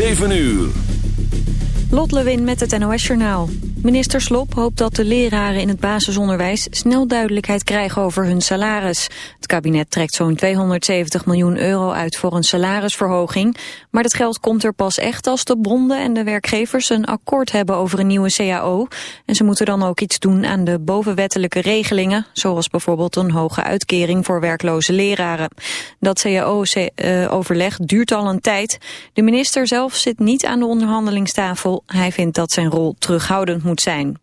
7 uur. Lot Lewin met het NOS Journaal. Minister Slop hoopt dat de leraren in het basisonderwijs snel duidelijkheid krijgen over hun salaris. Het kabinet trekt zo'n 270 miljoen euro uit voor een salarisverhoging. Maar dat geld komt er pas echt als de bonden en de werkgevers een akkoord hebben over een nieuwe CAO. En ze moeten dan ook iets doen aan de bovenwettelijke regelingen, zoals bijvoorbeeld een hoge uitkering voor werkloze leraren. Dat CAO-overleg duurt al een tijd. De minister zelf zit niet aan de onderhandelingstafel. Hij vindt dat zijn rol terughoudend moet zijn.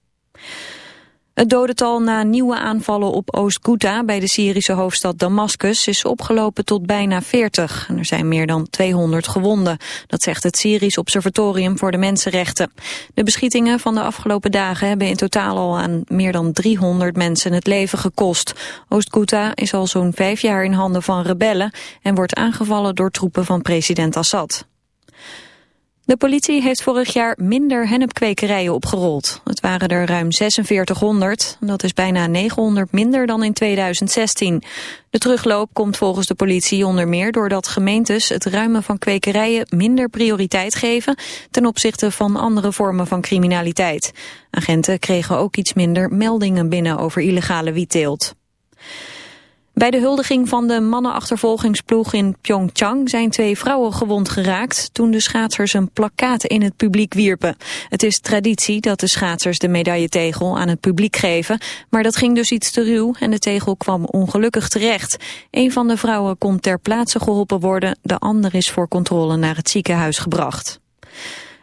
Het dodental na nieuwe aanvallen op Oost-Ghouta bij de Syrische hoofdstad Damascus is opgelopen tot bijna 40. En er zijn meer dan 200 gewonden. Dat zegt het Syrisch Observatorium voor de Mensenrechten. De beschietingen van de afgelopen dagen hebben in totaal al aan meer dan 300 mensen het leven gekost. Oost-Ghouta is al zo'n vijf jaar in handen van rebellen en wordt aangevallen door troepen van president Assad. De politie heeft vorig jaar minder hennepkwekerijen opgerold. Het waren er ruim 4600. Dat is bijna 900 minder dan in 2016. De terugloop komt volgens de politie onder meer doordat gemeentes het ruimen van kwekerijen minder prioriteit geven ten opzichte van andere vormen van criminaliteit. Agenten kregen ook iets minder meldingen binnen over illegale wietteelt. Bij de huldiging van de mannenachtervolgingsploeg in Pyeongchang zijn twee vrouwen gewond geraakt toen de schaatsers een plakkaat in het publiek wierpen. Het is traditie dat de schaatsers de medailletegel aan het publiek geven, maar dat ging dus iets te ruw en de tegel kwam ongelukkig terecht. Een van de vrouwen kon ter plaatse geholpen worden, de ander is voor controle naar het ziekenhuis gebracht.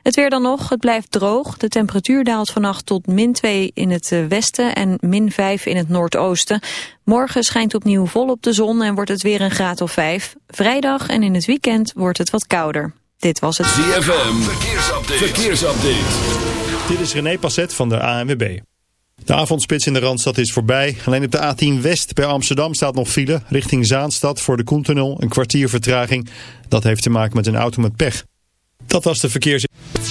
Het weer dan nog, het blijft droog. De temperatuur daalt vannacht tot min 2 in het eh, westen en min 5 in het noordoosten. Morgen schijnt opnieuw volop de zon en wordt het weer een graad of 5. Vrijdag en in het weekend wordt het wat kouder. Dit was het ZFM, verkeersupdate. verkeersupdate. Dit is René Passet van de ANWB. De avondspits in de Randstad is voorbij. Alleen op de A10 West bij Amsterdam staat nog file. Richting Zaanstad voor de Koentunnel een kwartier vertraging. Dat heeft te maken met een auto met pech. Dat was de verkeers...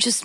Just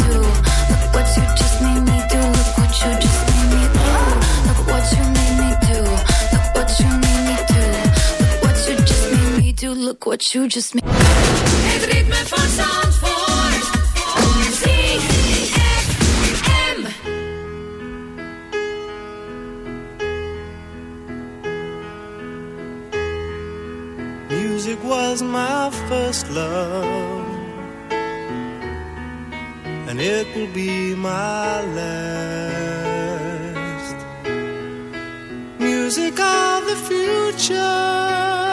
Look what you just made Het ritme van Zandvoort. ZFM. Music was my first love, and it will be my last. Music of the future,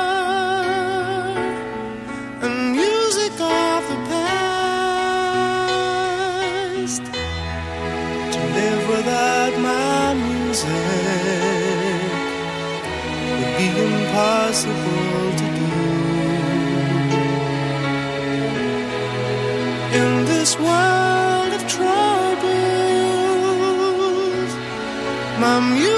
impossible to do. In this world of troubles, my music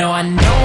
No, I know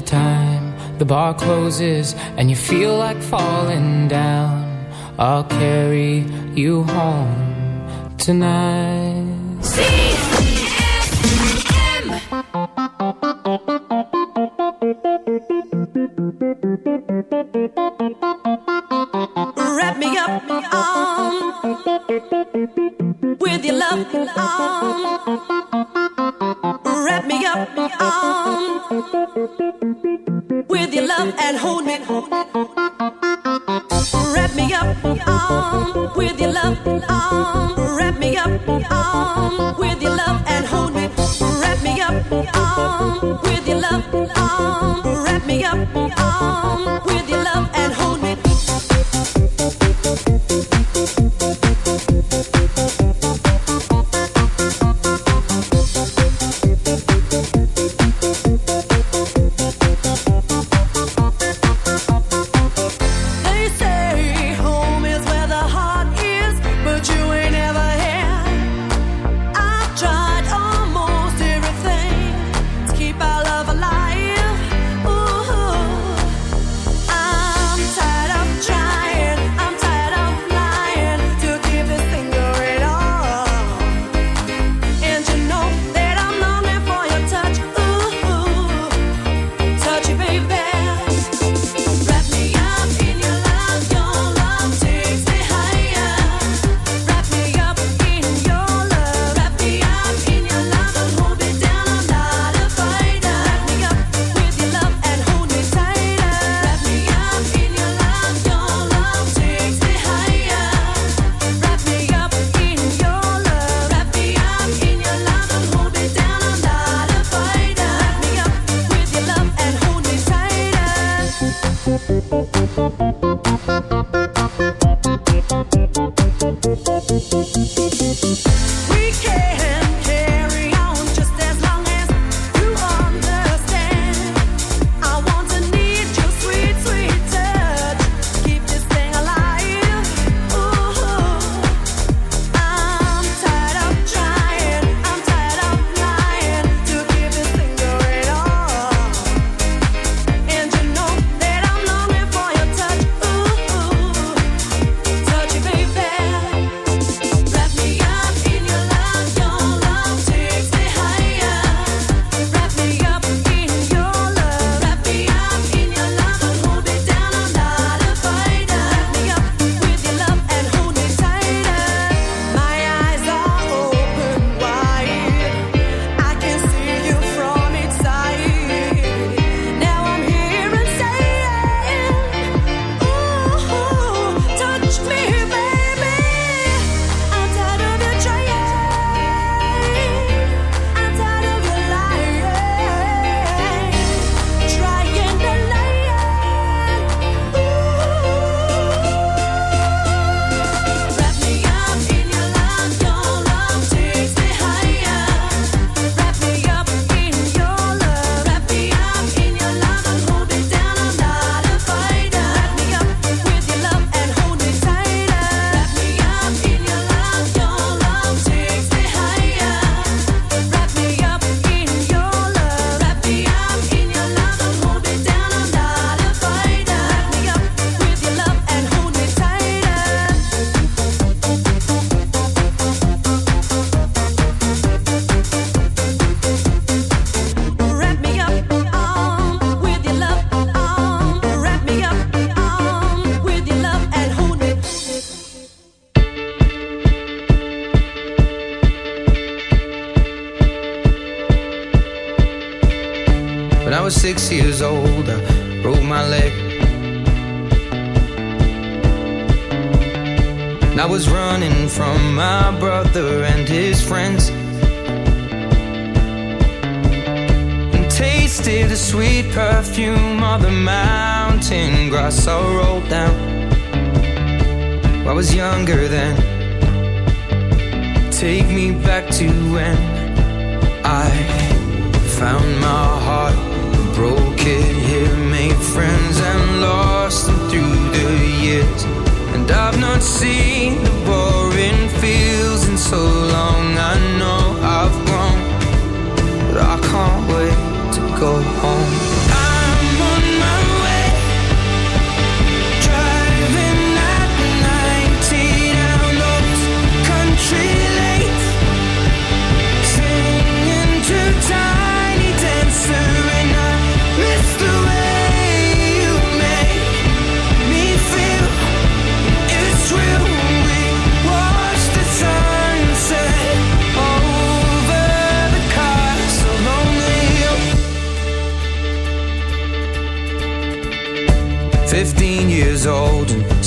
the time the bar closes and you feel like falling down, I'll carry you home tonight. Wrap me up um, with your love. Um.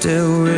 still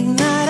Ignite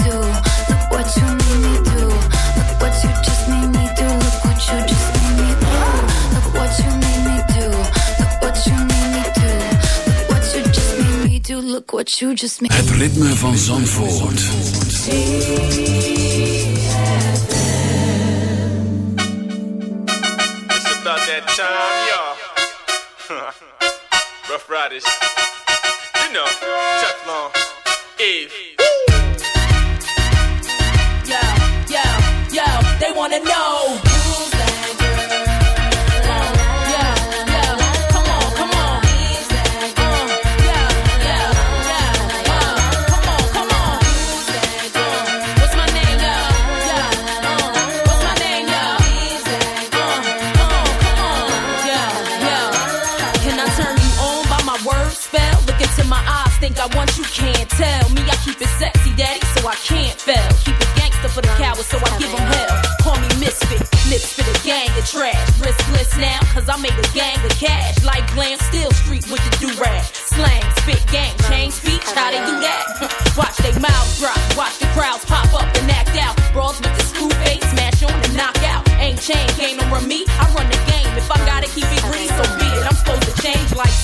You just Het ritme van Zandvoort. It's about that time, y'all. Rough Riders. Misfit, lips for the gang of trash. Riskless now, cause I made a gang of cash. Like glam, still street with the do-rag. Slang, spit, gang, change speech, how they do that? Watch they mouths drop, watch the crowds pop up and act out. Brawls with the screw face, smash on and knock out. Ain't chain, game run me, I run the